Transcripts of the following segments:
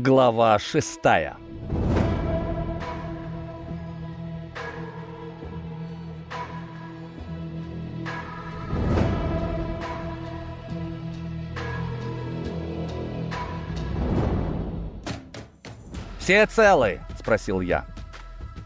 Глава шестая «Все целы?» — спросил я.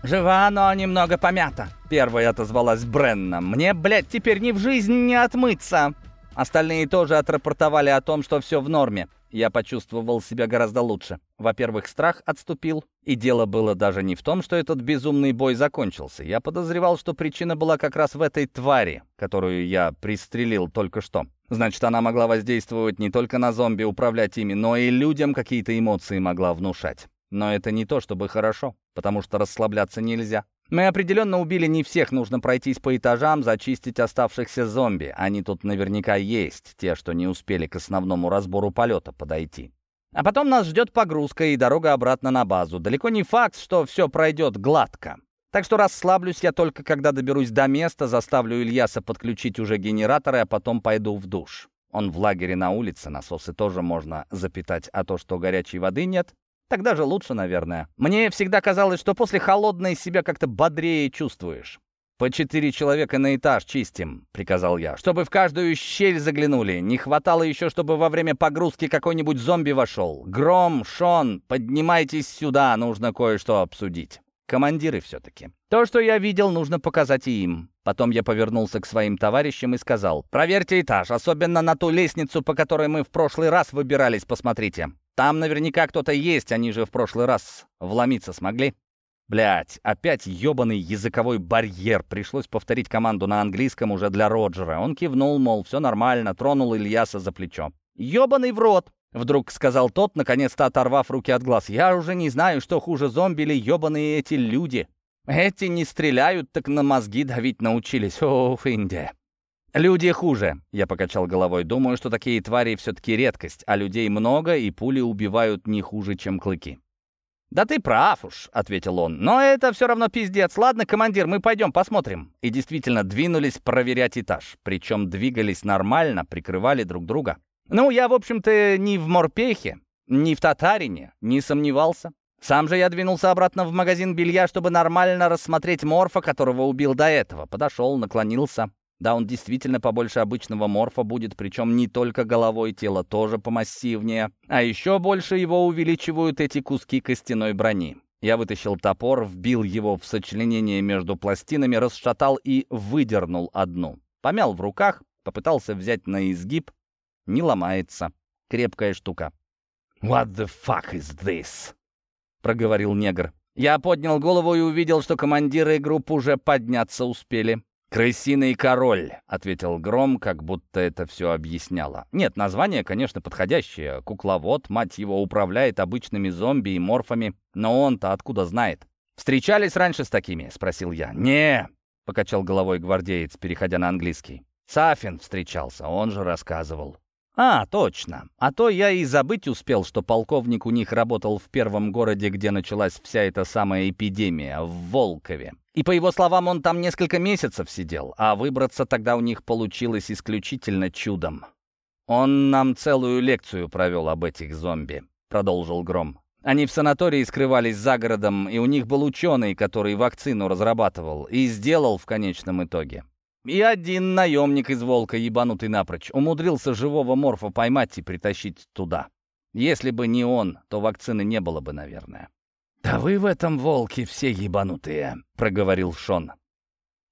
«Жива, но немного помята», — первая отозвалась Бренна. «Мне, блядь, теперь ни в жизнь не отмыться». Остальные тоже отрапортовали о том, что все в норме. Я почувствовал себя гораздо лучше. Во-первых, страх отступил, и дело было даже не в том, что этот безумный бой закончился. Я подозревал, что причина была как раз в этой твари, которую я пристрелил только что. Значит, она могла воздействовать не только на зомби, управлять ими, но и людям какие-то эмоции могла внушать. Но это не то, чтобы хорошо, потому что расслабляться нельзя. Мы определенно убили не всех, нужно пройтись по этажам, зачистить оставшихся зомби. Они тут наверняка есть, те, что не успели к основному разбору полета подойти. А потом нас ждет погрузка и дорога обратно на базу. Далеко не факт, что все пройдет гладко. Так что расслаблюсь я только, когда доберусь до места, заставлю Ильяса подключить уже генераторы, а потом пойду в душ. Он в лагере на улице, насосы тоже можно запитать, а то, что горячей воды нет, Тогда же лучше, наверное. Мне всегда казалось, что после холодной себя как-то бодрее чувствуешь. «По четыре человека на этаж чистим», — приказал я, «чтобы в каждую щель заглянули. Не хватало еще, чтобы во время погрузки какой-нибудь зомби вошел. Гром, Шон, поднимайтесь сюда, нужно кое-что обсудить». Командиры все-таки. То, что я видел, нужно показать и им. Потом я повернулся к своим товарищам и сказал, «Проверьте этаж, особенно на ту лестницу, по которой мы в прошлый раз выбирались, посмотрите. Там наверняка кто-то есть, они же в прошлый раз вломиться смогли. Блять, опять ёбаный языковой барьер. Пришлось повторить команду на английском уже для Роджера. Он кивнул, мол, все нормально, тронул Ильяса за плечо. «Ёбаный в рот!» — вдруг сказал тот, наконец-то оторвав руки от глаз. «Я уже не знаю, что хуже зомби или ёбаные эти люди. Эти не стреляют, так на мозги давить научились. Ох, Индия!» «Люди хуже», — я покачал головой. «Думаю, что такие твари все-таки редкость, а людей много, и пули убивают не хуже, чем клыки». «Да ты прав уж», — ответил он. «Но это все равно пиздец. Ладно, командир, мы пойдем посмотрим». И действительно двинулись проверять этаж. Причем двигались нормально, прикрывали друг друга. Ну, я, в общем-то, ни в морпехе, ни в татарине не сомневался. Сам же я двинулся обратно в магазин белья, чтобы нормально рассмотреть морфа, которого убил до этого. Подошел, наклонился. Да, он действительно побольше обычного морфа будет, причем не только головой, тело тоже помассивнее. А еще больше его увеличивают эти куски костяной брони. Я вытащил топор, вбил его в сочленение между пластинами, расшатал и выдернул одну. Помял в руках, попытался взять на изгиб. Не ломается. Крепкая штука. «What the fuck is this?» — проговорил негр. Я поднял голову и увидел, что командиры групп уже подняться успели. «Крысиный король», — ответил Гром, как будто это все объясняло. Нет, название, конечно, подходящее. Кукловод, мать его, управляет обычными зомби и морфами. Но он-то откуда знает? «Встречались раньше с такими?» — спросил я. «Не», — покачал головой гвардеец, переходя на английский. «Сафин встречался, он же рассказывал». «А, точно. А то я и забыть успел, что полковник у них работал в первом городе, где началась вся эта самая эпидемия, в Волкове. И по его словам, он там несколько месяцев сидел, а выбраться тогда у них получилось исключительно чудом. «Он нам целую лекцию провел об этих зомби», — продолжил Гром. «Они в санатории скрывались за городом, и у них был ученый, который вакцину разрабатывал и сделал в конечном итоге. И один наемник из Волка, ебанутый напрочь, умудрился живого морфа поймать и притащить туда. Если бы не он, то вакцины не было бы, наверное. «Да вы в этом волке все ебанутые», — проговорил Шон.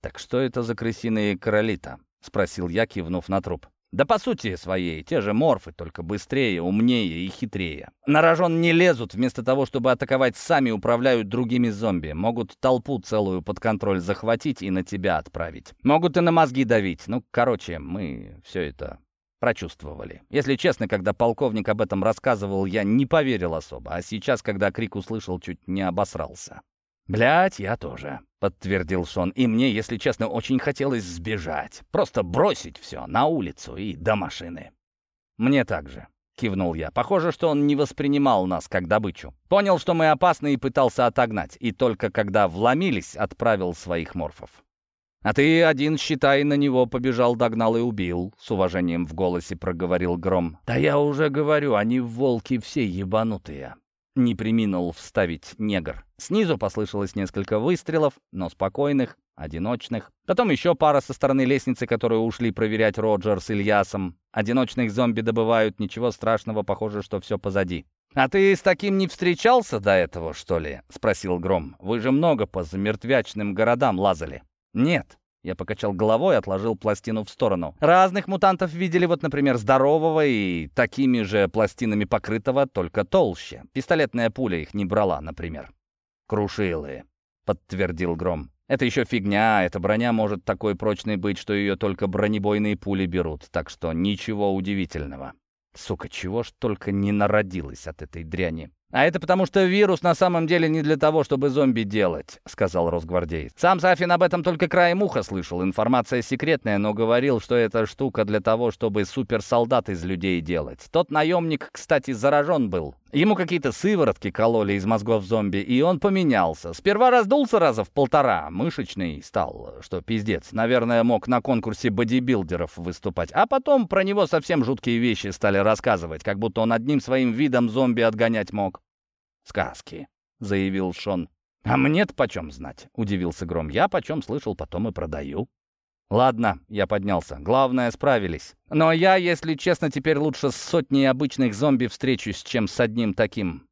«Так что это за крысиные короли-то?» — спросил я, кивнув на труп. Да по сути своей, те же морфы, только быстрее, умнее и хитрее. На рожон не лезут, вместо того, чтобы атаковать, сами управляют другими зомби. Могут толпу целую под контроль захватить и на тебя отправить. Могут и на мозги давить. Ну, короче, мы все это прочувствовали. Если честно, когда полковник об этом рассказывал, я не поверил особо, а сейчас, когда крик услышал, чуть не обосрался. «Блядь, я тоже», — подтвердил Шон. «И мне, если честно, очень хотелось сбежать. Просто бросить все на улицу и до машины». «Мне также», — кивнул я. «Похоже, что он не воспринимал нас как добычу. Понял, что мы опасны и пытался отогнать. И только когда вломились, отправил своих морфов». «А ты один, считай, на него побежал, догнал и убил», — с уважением в голосе проговорил Гром. «Да я уже говорю, они волки все ебанутые». Не приминул вставить негр. Снизу послышалось несколько выстрелов, но спокойных, одиночных. Потом еще пара со стороны лестницы, которую ушли проверять Роджер с Ильясом. Одиночных зомби добывают, ничего страшного, похоже, что все позади. «А ты с таким не встречался до этого, что ли?» — спросил Гром. «Вы же много по замертвячным городам лазали». «Нет». Я покачал головой отложил пластину в сторону. Разных мутантов видели, вот, например, здорового и такими же пластинами покрытого, только толще. Пистолетная пуля их не брала, например. «Крушилы», — подтвердил Гром. «Это еще фигня, эта броня может такой прочной быть, что ее только бронебойные пули берут, так что ничего удивительного». Сука, чего ж только не народилось от этой дряни. «А это потому, что вирус на самом деле не для того, чтобы зомби делать», — сказал Росгвардеец. «Сам Сафин об этом только краем уха слышал. Информация секретная, но говорил, что эта штука для того, чтобы суперсолдат из людей делать. Тот наемник, кстати, заражен был. Ему какие-то сыворотки кололи из мозгов зомби, и он поменялся. Сперва раздулся раза в полтора, мышечный стал, что пиздец. Наверное, мог на конкурсе бодибилдеров выступать. А потом про него совсем жуткие вещи стали рассказывать, как будто он одним своим видом зомби отгонять мог. «Сказки», — заявил Шон. «А мне-то почем знать?» — удивился Гром. «Я почем слышал, потом и продаю». «Ладно», — я поднялся. «Главное, справились. Но я, если честно, теперь лучше с сотней обычных зомби встречусь, чем с одним таким».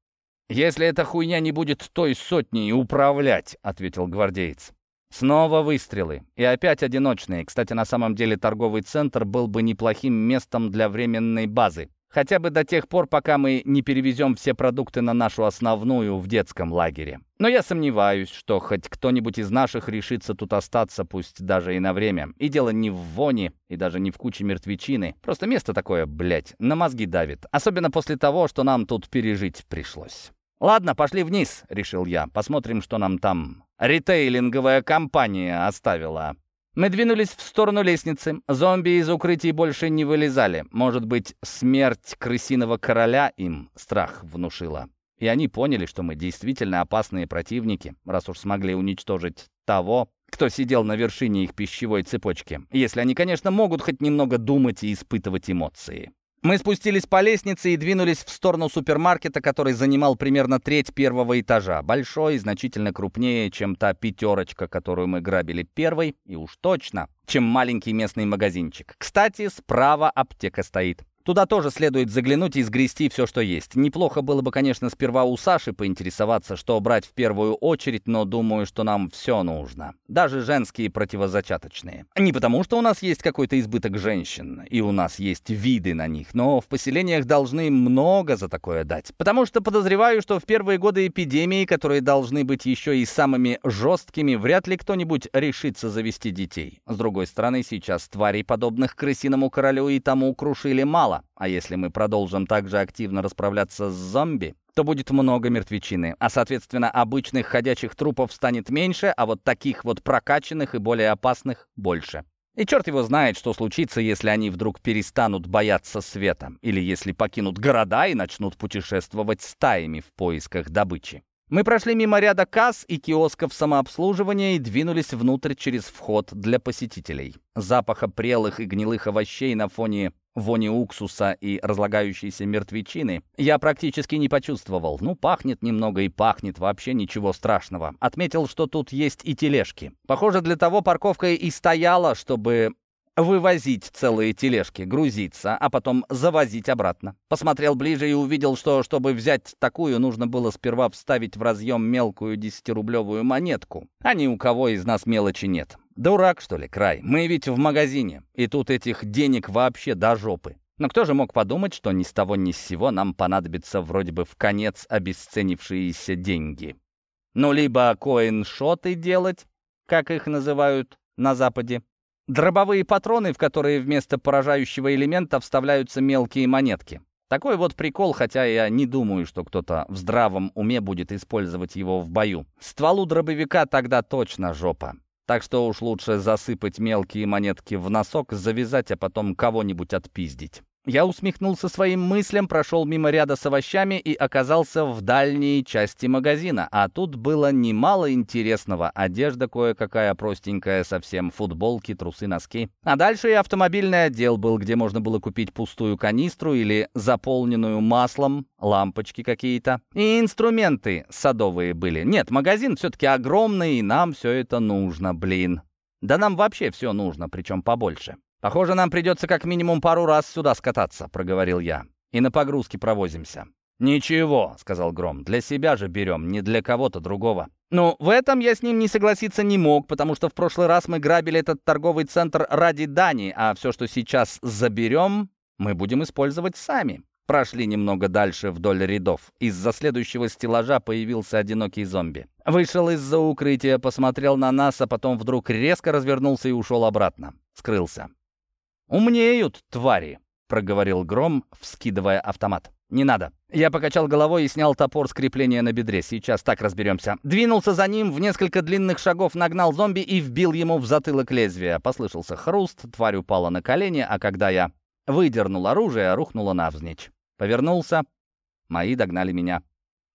«Если эта хуйня не будет той сотней управлять», — ответил гвардеец. Снова выстрелы. И опять одиночные. Кстати, на самом деле торговый центр был бы неплохим местом для временной базы. Хотя бы до тех пор, пока мы не перевезем все продукты на нашу основную в детском лагере. Но я сомневаюсь, что хоть кто-нибудь из наших решится тут остаться, пусть даже и на время. И дело не в воне, и даже не в куче мертвечины. Просто место такое, блядь, на мозги давит. Особенно после того, что нам тут пережить пришлось. «Ладно, пошли вниз», — решил я. «Посмотрим, что нам там ритейлинговая компания оставила». Мы двинулись в сторону лестницы. Зомби из укрытий больше не вылезали. Может быть, смерть крысиного короля им страх внушила. И они поняли, что мы действительно опасные противники, раз уж смогли уничтожить того, кто сидел на вершине их пищевой цепочки. Если они, конечно, могут хоть немного думать и испытывать эмоции. Мы спустились по лестнице и двинулись в сторону супермаркета, который занимал примерно треть первого этажа. Большой, значительно крупнее, чем та пятерочка, которую мы грабили первой, и уж точно, чем маленький местный магазинчик. Кстати, справа аптека стоит. Туда тоже следует заглянуть и сгрести все, что есть. Неплохо было бы, конечно, сперва у Саши поинтересоваться, что брать в первую очередь, но думаю, что нам все нужно. Даже женские противозачаточные. Не потому, что у нас есть какой-то избыток женщин, и у нас есть виды на них, но в поселениях должны много за такое дать. Потому что подозреваю, что в первые годы эпидемии, которые должны быть еще и самыми жесткими, вряд ли кто-нибудь решится завести детей. С другой стороны, сейчас тварей, подобных крысиному королю и тому, крушили мало. А если мы продолжим также активно расправляться с зомби, то будет много мертвечины, а, соответственно, обычных ходячих трупов станет меньше, а вот таких вот прокачанных и более опасных — больше. И черт его знает, что случится, если они вдруг перестанут бояться света, или если покинут города и начнут путешествовать стаями в поисках добычи. Мы прошли мимо ряда касс и киосков самообслуживания и двинулись внутрь через вход для посетителей. Запаха прелых и гнилых овощей на фоне Вони уксуса и разлагающейся мертвечины я практически не почувствовал. Ну, пахнет немного и пахнет, вообще ничего страшного. Отметил, что тут есть и тележки. Похоже, для того парковка и стояла, чтобы вывозить целые тележки, грузиться, а потом завозить обратно. Посмотрел ближе и увидел, что, чтобы взять такую, нужно было сперва вставить в разъем мелкую десятирублевую монетку. А ни у кого из нас мелочи нет. Дурак, что ли, край? Мы ведь в магазине, и тут этих денег вообще до жопы. Но кто же мог подумать, что ни с того ни с сего нам понадобится вроде бы в конец обесценившиеся деньги? Ну, либо коин-шоты делать, как их называют на Западе, дробовые патроны, в которые вместо поражающего элемента вставляются мелкие монетки. Такой вот прикол, хотя я не думаю, что кто-то в здравом уме будет использовать его в бою. Стволу дробовика тогда точно жопа. Так что уж лучше засыпать мелкие монетки в носок, завязать, а потом кого-нибудь отпиздить. Я усмехнулся своим мыслям, прошел мимо ряда с овощами и оказался в дальней части магазина. А тут было немало интересного. Одежда кое-какая простенькая, совсем футболки, трусы, носки. А дальше и автомобильный отдел был, где можно было купить пустую канистру или заполненную маслом, лампочки какие-то. И инструменты садовые были. Нет, магазин все-таки огромный, и нам все это нужно, блин. Да нам вообще все нужно, причем побольше. «Похоже, нам придется как минимум пару раз сюда скататься», — проговорил я. «И на погрузки провозимся». «Ничего», — сказал Гром, — «для себя же берем, не для кого-то другого». Ну, в этом я с ним не согласиться не мог, потому что в прошлый раз мы грабили этот торговый центр ради Дани, а все, что сейчас заберем, мы будем использовать сами. Прошли немного дальше вдоль рядов. Из-за следующего стеллажа появился одинокий зомби. Вышел из-за укрытия, посмотрел на нас, а потом вдруг резко развернулся и ушел обратно. Скрылся. «Умнеют, твари!» — проговорил Гром, вскидывая автомат. «Не надо». Я покачал головой и снял топор с крепления на бедре. Сейчас так разберемся. Двинулся за ним, в несколько длинных шагов нагнал зомби и вбил ему в затылок лезвия. Послышался хруст, тварь упала на колени, а когда я выдернул оружие, рухнула навзничь. Повернулся. Мои догнали меня.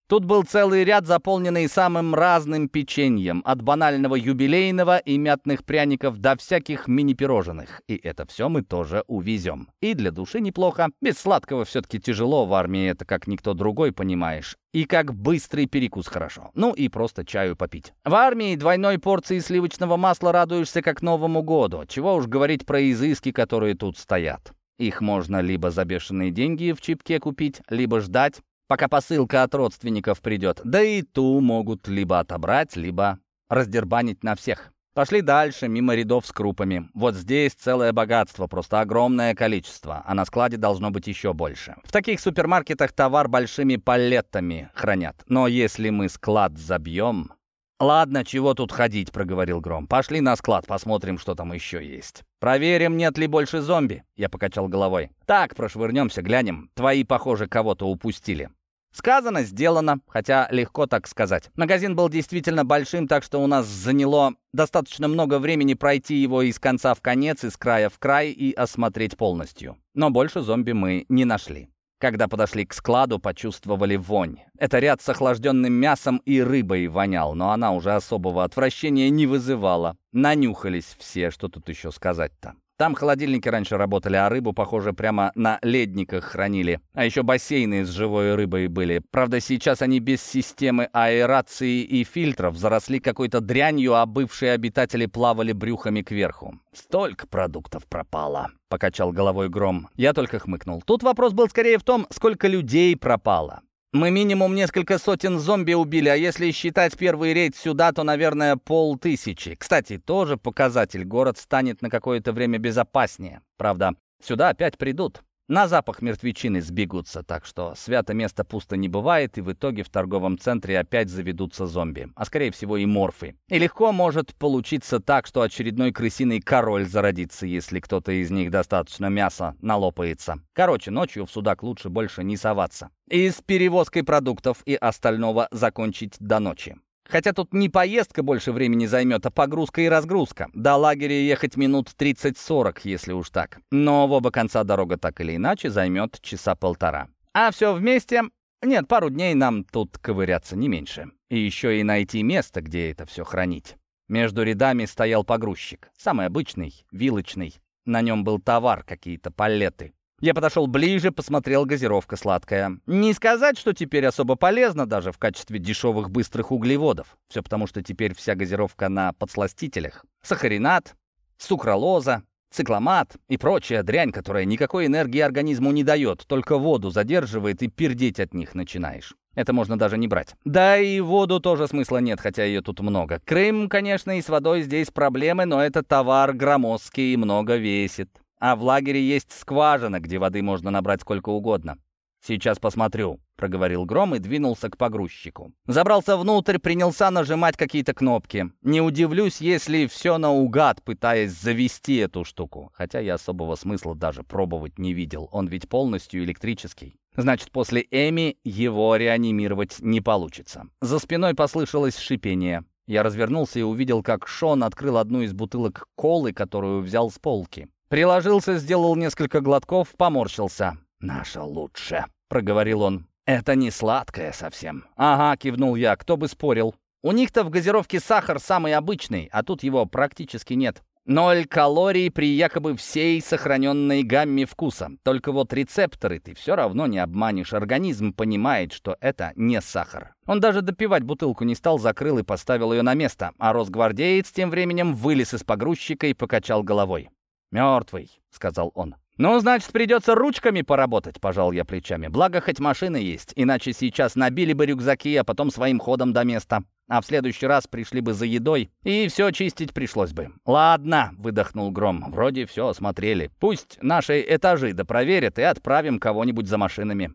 Тут был целый ряд, заполненный самым разным печеньем, от банального юбилейного и мятных пряников до всяких мини-пирожных. И это все мы тоже увезем. И для души неплохо. Без сладкого все-таки тяжело в армии, это как никто другой, понимаешь. И как быстрый перекус хорошо. Ну и просто чаю попить. В армии двойной порции сливочного масла радуешься как Новому году. Чего уж говорить про изыски, которые тут стоят. Их можно либо за бешеные деньги в чипке купить, либо ждать, пока посылка от родственников придет. Да и ту могут либо отобрать, либо раздербанить на всех. Пошли дальше, мимо рядов с крупами. Вот здесь целое богатство, просто огромное количество, а на складе должно быть еще больше. В таких супермаркетах товар большими палетами хранят. Но если мы склад забьем... «Ладно, чего тут ходить», — проговорил Гром. «Пошли на склад, посмотрим, что там еще есть». «Проверим, нет ли больше зомби», — я покачал головой. «Так, прошвырнемся, глянем. Твои, похоже, кого-то упустили». Сказано, сделано, хотя легко так сказать. Магазин был действительно большим, так что у нас заняло достаточно много времени пройти его из конца в конец, из края в край и осмотреть полностью. Но больше зомби мы не нашли. Когда подошли к складу, почувствовали вонь. Это ряд с охлажденным мясом и рыбой вонял, но она уже особого отвращения не вызывала. Нанюхались все, что тут еще сказать-то. Там холодильники раньше работали, а рыбу, похоже, прямо на ледниках хранили. А еще бассейны с живой рыбой были. Правда, сейчас они без системы аэрации и фильтров заросли какой-то дрянью, а бывшие обитатели плавали брюхами кверху. «Столько продуктов пропало», — покачал головой Гром. Я только хмыкнул. Тут вопрос был скорее в том, сколько людей пропало. Мы минимум несколько сотен зомби убили, а если считать первый рейд сюда, то, наверное, полтысячи. Кстати, тоже показатель. Город станет на какое-то время безопаснее. Правда, сюда опять придут. На запах мертвечины сбегутся, так что свято место пусто не бывает, и в итоге в торговом центре опять заведутся зомби, а скорее всего и морфы. И легко может получиться так, что очередной крысиный король зародится, если кто-то из них достаточно мяса налопается. Короче, ночью в судак лучше больше не соваться. И с перевозкой продуктов и остального закончить до ночи. Хотя тут не поездка больше времени займет, а погрузка и разгрузка. До лагеря ехать минут 30-40, если уж так. Но в оба конца дорога так или иначе займет часа полтора. А все вместе... Нет, пару дней нам тут ковыряться не меньше. И еще и найти место, где это все хранить. Между рядами стоял погрузчик. Самый обычный, вилочный. На нем был товар, какие-то палеты. Я подошел ближе, посмотрел газировка сладкая. Не сказать, что теперь особо полезно даже в качестве дешевых быстрых углеводов. Все потому, что теперь вся газировка на подсластителях. Сахаринат, сукралоза, цикломат и прочая дрянь, которая никакой энергии организму не дает, только воду задерживает и пердеть от них начинаешь. Это можно даже не брать. Да и воду тоже смысла нет, хотя ее тут много. Крым, конечно, и с водой здесь проблемы, но это товар громоздкий и много весит. А в лагере есть скважина, где воды можно набрать сколько угодно. «Сейчас посмотрю», — проговорил Гром и двинулся к погрузчику. Забрался внутрь, принялся нажимать какие-то кнопки. Не удивлюсь, если все наугад, пытаясь завести эту штуку. Хотя я особого смысла даже пробовать не видел. Он ведь полностью электрический. Значит, после Эми его реанимировать не получится. За спиной послышалось шипение. Я развернулся и увидел, как Шон открыл одну из бутылок колы, которую взял с полки. Приложился, сделал несколько глотков, поморщился. «Наша лучше», — проговорил он. «Это не сладкое совсем». «Ага», — кивнул я, — «кто бы спорил». У них-то в газировке сахар самый обычный, а тут его практически нет. Ноль калорий при якобы всей сохраненной гамме вкуса. Только вот рецепторы ты все равно не обманешь. Организм понимает, что это не сахар. Он даже допивать бутылку не стал, закрыл и поставил ее на место. А росгвардеец тем временем вылез из погрузчика и покачал головой. «Мертвый», — сказал он. «Ну, значит, придется ручками поработать», — пожал я плечами. «Благо, хоть машины есть, иначе сейчас набили бы рюкзаки, а потом своим ходом до места. А в следующий раз пришли бы за едой, и все чистить пришлось бы». «Ладно», — выдохнул Гром, — «вроде все осмотрели. Пусть наши этажи допроверят и отправим кого-нибудь за машинами.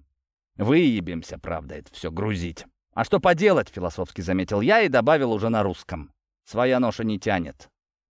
Выебемся, правда, это все грузить». «А что поделать?» — философски заметил я и добавил уже на русском. «Своя ноша не тянет».